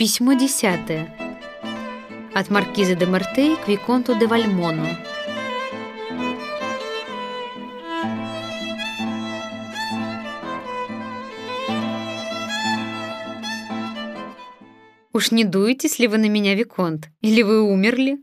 Письмо десятое. От маркиза де Мартей к Виконту де Вальмону. Уж не дуетесь ли вы на меня, Виконт? Или вы умерли?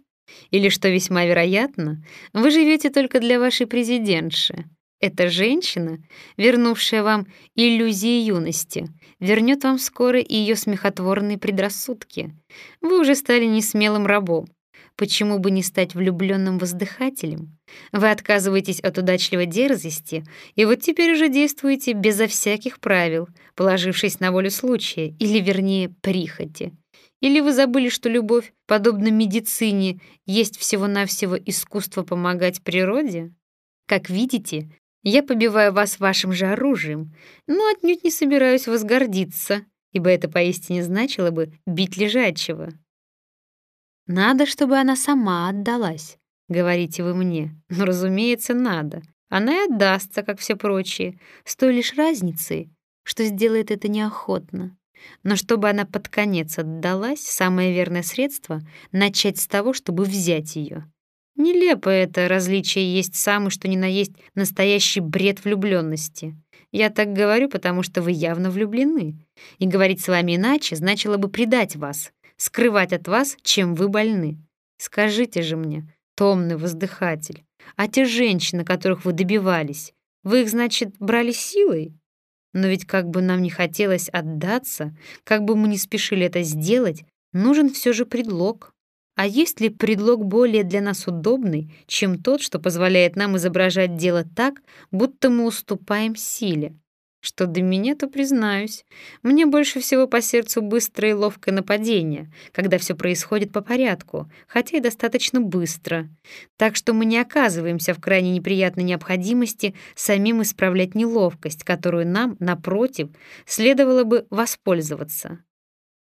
Или, что весьма вероятно, вы живете только для вашей президентши? Эта женщина, вернувшая вам иллюзии юности, вернет вам скоро и ее смехотворные предрассудки. Вы уже стали несмелым рабом. Почему бы не стать влюбленным воздыхателем? Вы отказываетесь от удачливой дерзости, и вот теперь уже действуете безо всяких правил, положившись на волю случая, или, вернее, прихоти. Или вы забыли, что любовь, подобно медицине, есть всего-навсего искусство помогать природе? Как видите, я побиваю вас вашим же оружием, но отнюдь не собираюсь возгордиться, ибо это поистине значило бы бить лежачего. Надо, чтобы она сама отдалась, говорите вы мне. Ну, разумеется, надо. Она и отдастся, как все прочие, с той лишь разницей, что сделает это неохотно. Но чтобы она под конец отдалась, самое верное средство — начать с того, чтобы взять ее. Нелепо это различие есть самый, что ни на есть настоящий бред влюбленности. Я так говорю, потому что вы явно влюблены. И говорить с вами иначе значило бы предать вас, скрывать от вас, чем вы больны. Скажите же мне, томный воздыхатель, а те женщины, которых вы добивались, вы их, значит, брали силой? Но ведь как бы нам не хотелось отдаться, как бы мы не спешили это сделать, нужен все же предлог. А есть ли предлог более для нас удобный, чем тот, что позволяет нам изображать дело так, будто мы уступаем силе? Что до меня, то признаюсь, мне больше всего по сердцу быстрое и ловкое нападение, когда все происходит по порядку, хотя и достаточно быстро. Так что мы не оказываемся в крайне неприятной необходимости самим исправлять неловкость, которую нам, напротив, следовало бы воспользоваться.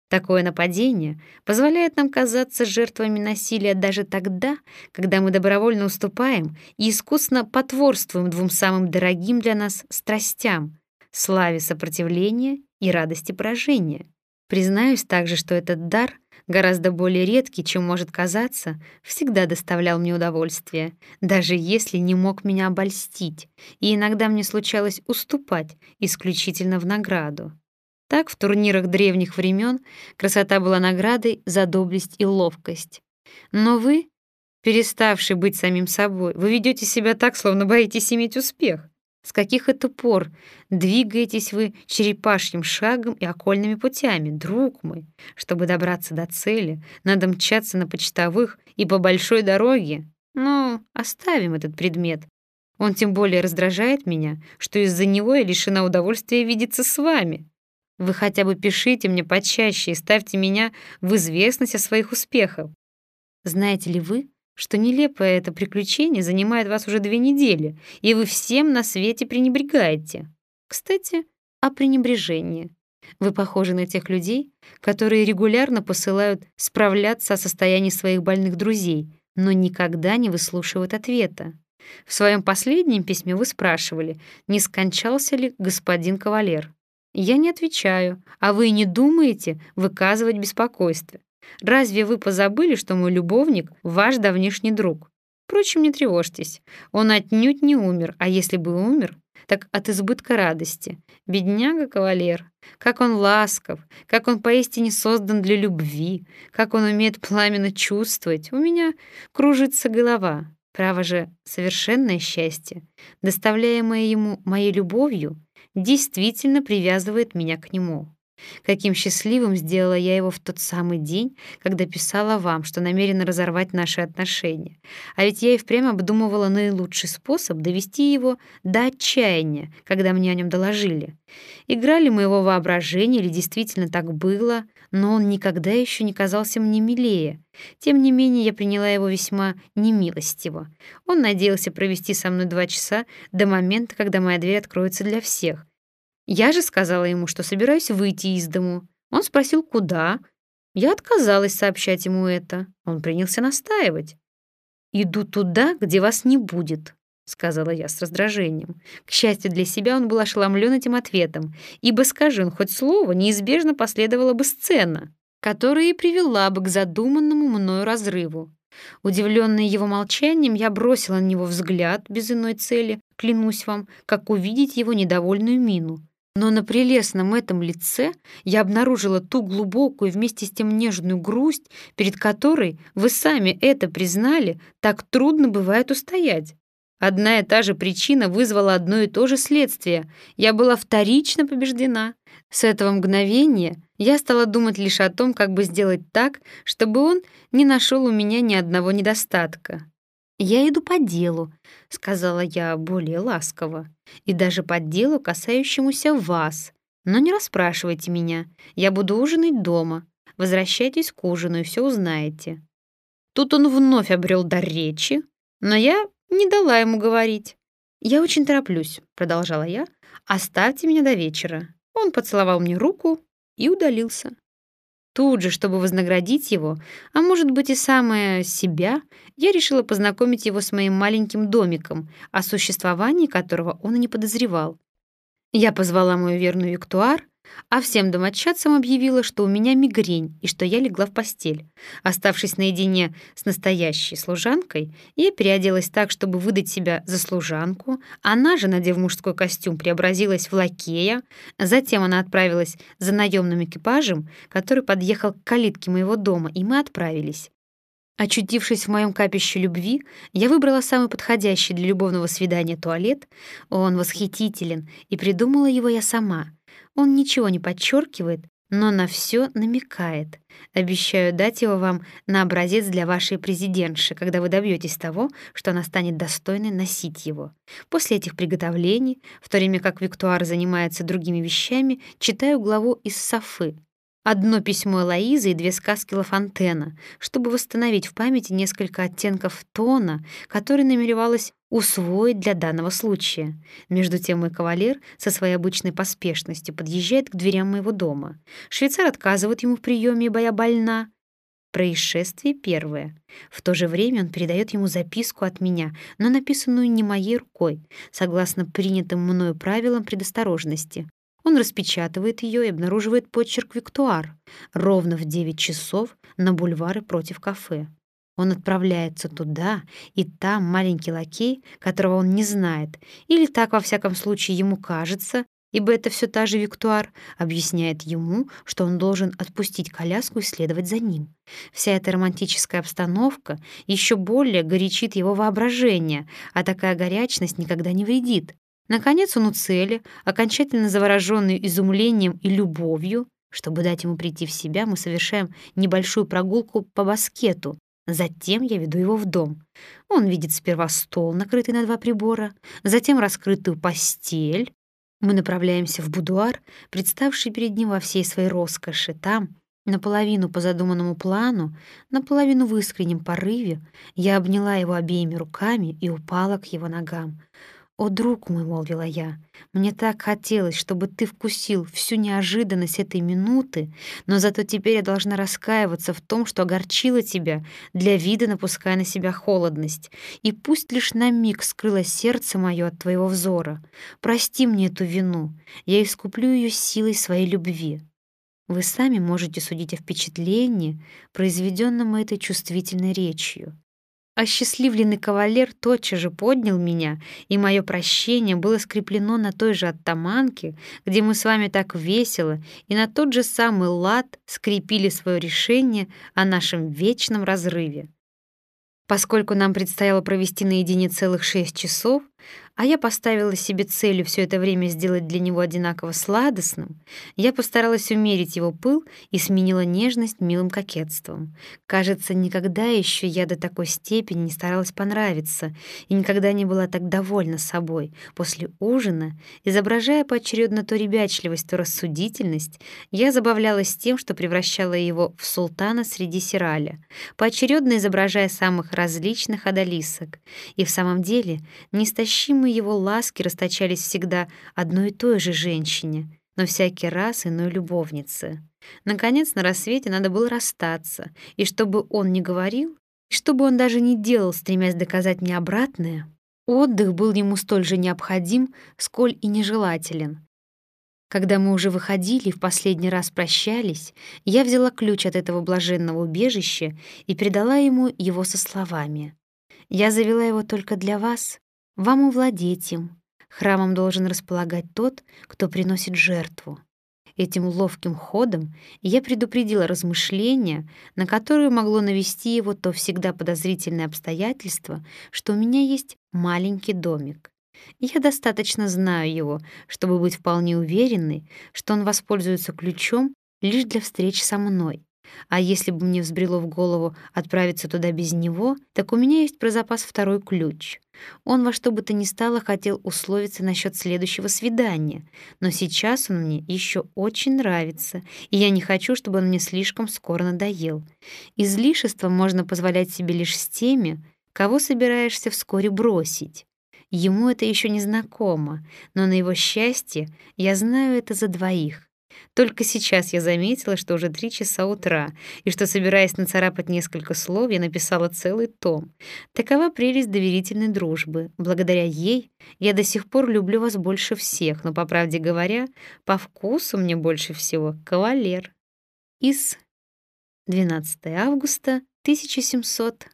Такое нападение позволяет нам казаться жертвами насилия даже тогда, когда мы добровольно уступаем и искусно потворствуем двум самым дорогим для нас страстям — славе сопротивления и радости поражения. Признаюсь также, что этот дар, гораздо более редкий, чем может казаться, всегда доставлял мне удовольствие, даже если не мог меня обольстить, и иногда мне случалось уступать исключительно в награду. Так в турнирах древних времен красота была наградой за доблесть и ловкость. Но вы, переставший быть самим собой, вы ведете себя так, словно боитесь иметь успех. С каких это пор двигаетесь вы черепашьим шагом и окольными путями, друг мой? Чтобы добраться до цели, надо мчаться на почтовых и по большой дороге. Но оставим этот предмет. Он тем более раздражает меня, что из-за него я лишена удовольствия видеться с вами. Вы хотя бы пишите мне почаще и ставьте меня в известность о своих успехах. Знаете ли вы, что нелепое это приключение занимает вас уже две недели, и вы всем на свете пренебрегаете? Кстати, о пренебрежении. Вы похожи на тех людей, которые регулярно посылают справляться о состоянии своих больных друзей, но никогда не выслушивают ответа. В своем последнем письме вы спрашивали, не скончался ли господин кавалер. Я не отвечаю, а вы не думаете выказывать беспокойство. Разве вы позабыли, что мой любовник — ваш давнишний друг? Впрочем, не тревожьтесь, он отнюдь не умер, а если бы умер, так от избытка радости. Бедняга-кавалер, как он ласков, как он поистине создан для любви, как он умеет пламенно чувствовать. У меня кружится голова. Право же, совершенное счастье, доставляемое ему моей любовью, действительно привязывает меня к нему. Каким счастливым сделала я его в тот самый день, когда писала вам, что намерена разорвать наши отношения. А ведь я и впрямь обдумывала наилучший способ довести его до отчаяния, когда мне о нем доложили. Играли мы его воображение или действительно так было, но он никогда еще не казался мне милее. Тем не менее, я приняла его весьма немилостиво. Он надеялся провести со мной два часа до момента, когда моя дверь откроется для всех, я же сказала ему, что собираюсь выйти из дому. Он спросил, куда. Я отказалась сообщать ему это. Он принялся настаивать. «Иду туда, где вас не будет», — сказала я с раздражением. К счастью для себя, он был ошеломлен этим ответом, ибо, скажи он хоть слово, неизбежно последовала бы сцена. которая и привела бы к задуманному мною разрыву. Удивленная его молчанием, я бросила на него взгляд без иной цели, клянусь вам, как увидеть его недовольную мину. Но на прелестном этом лице я обнаружила ту глубокую вместе с тем нежную грусть, перед которой, вы сами это признали, так трудно бывает устоять. Одна и та же причина вызвала одно и то же следствие. Я была вторично побеждена. С этого мгновения я стала думать лишь о том, как бы сделать так, чтобы он не нашел у меня ни одного недостатка. «Я иду по делу», — сказала я более ласково, «и даже по делу, касающемуся вас. Но не расспрашивайте меня, я буду ужинать дома. Возвращайтесь к ужину и все узнаете». Тут он вновь обрел дар речи, но я не дала ему говорить. «Я очень тороплюсь», — продолжала я, «оставьте меня до вечера». Он поцеловал мне руку и удалился. Тут же, чтобы вознаградить его, а может быть и самое себя, я решила познакомить его с моим маленьким домиком, о существовании которого он и не подозревал. Я позвала мою верную Виктуар, а всем домочадцам объявила, что у меня мигрень и что я легла в постель. Оставшись наедине с настоящей служанкой, я переоделась так, чтобы выдать себя за служанку. Она же, надев мужской костюм, преобразилась в лакея. Затем она отправилась за наемным экипажем, который подъехал к калитке моего дома, и мы отправились. Очутившись в моем капище любви, я выбрала самый подходящий для любовного свидания туалет. Он восхитителен, и придумала его я сама — он ничего не подчеркивает, но на все намекает. Обещаю дать его вам на образец для вашей президентши, когда вы добьетесь того, что она станет достойной носить его. После этих приготовлений, в то время как Виктуар занимается другими вещами, читаю главу из Софы, одно письмо Лоизы и две сказки Ла чтобы восстановить в памяти несколько оттенков тона, который намеревалась усвоить для данного случая. Между тем мой кавалер со своей обычной поспешностью подъезжает к дверям моего дома. Швейцар отказывает ему в приеме, ибо я больна. Происшествие первое. В то же время он передает ему записку от меня, но написанную не моей рукой, согласно принятым мною правилам предосторожности. Он распечатывает ее и обнаруживает почерк Виктуар ровно в 9 часов на бульвары против кафе. Он отправляется туда, и там маленький лакей, которого он не знает, или так, во всяком случае, ему кажется, ибо это все та же Виктуар, объясняет ему, что он должен отпустить коляску и следовать за ним. Вся эта романтическая обстановка еще более горячит его воображение, а такая горячность никогда не вредит. Наконец он у цели, окончательно завороженный изумлением и любовью. Чтобы дать ему прийти в себя, мы совершаем небольшую прогулку по баскету. Затем я веду его в дом. Он видит сперва стол, накрытый на два прибора, затем раскрытую постель. Мы направляемся в будуар, представший перед ним во всей своей роскоши. Там, наполовину по задуманному плану, наполовину в искреннем порыве, я обняла его обеими руками и упала к его ногам. «О, друг мой», — молвила я, — «мне так хотелось, чтобы ты вкусил всю неожиданность этой минуты, но зато теперь я должна раскаиваться в том, что огорчила тебя, для вида напуская на себя холодность. И пусть лишь на миг скрыло сердце мое от твоего взора. Прости мне эту вину, я искуплю ее силой своей любви». Вы сами можете судить о впечатлении, произведенном этой чувствительной речью. Осчастливленный кавалер тотчас же поднял меня, и мое прощение было скреплено на той же оттаманке, где мы с вами так весело и на тот же самый лад скрепили свое решение о нашем вечном разрыве. Поскольку нам предстояло провести наедине целых шесть часов, а я поставила себе целью все это время сделать для него одинаково сладостным, я постаралась умерить его пыл и сменила нежность милым кокетством. Кажется, никогда еще я до такой степени не старалась понравиться и никогда не была так довольна собой. После ужина, изображая поочередно то ребячливость, то рассудительность, я забавлялась тем, что превращала его в султана среди сираля, поочередно изображая самых различных одолисок. И в самом деле неистощимый Самые его ласки расточались всегда одной и той же женщине, но всякий раз иной любовнице. Наконец, на рассвете надо было расстаться, и чтобы он не говорил, и чтобы он даже не делал, стремясь доказать мне обратное, отдых был ему столь же необходим, сколь и нежелателен. Когда мы уже выходили и в последний раз прощались, я взяла ключ от этого блаженного убежища и передала ему его со словами. «Я завела его только для вас, вам овладеть им. Храмом должен располагать тот, кто приносит жертву». Этим ловким ходом я предупредила размышления, на которые могло навести его то всегда подозрительное обстоятельство, что у меня есть маленький домик. Я достаточно знаю его, чтобы быть вполне уверенной, что он воспользуется ключом лишь для встреч со мной. А если бы мне взбрело в голову отправиться туда без него, так у меня есть про запас второй ключ. Он во что бы то ни стало хотел условиться насчет следующего свидания, но сейчас он мне еще очень нравится, и я не хочу, чтобы он мне слишком скоро надоел. Излишество можно позволять себе лишь с теми, кого собираешься вскоре бросить. Ему это еще не знакомо, но на его счастье я знаю это за двоих. Только сейчас я заметила, что уже три часа утра, и что, собираясь нацарапать несколько слов, я написала целый том. Такова прелесть доверительной дружбы. Благодаря ей я до сих пор люблю вас больше всех, но, по правде говоря, по вкусу мне больше всего кавалер. Из 12 августа 1700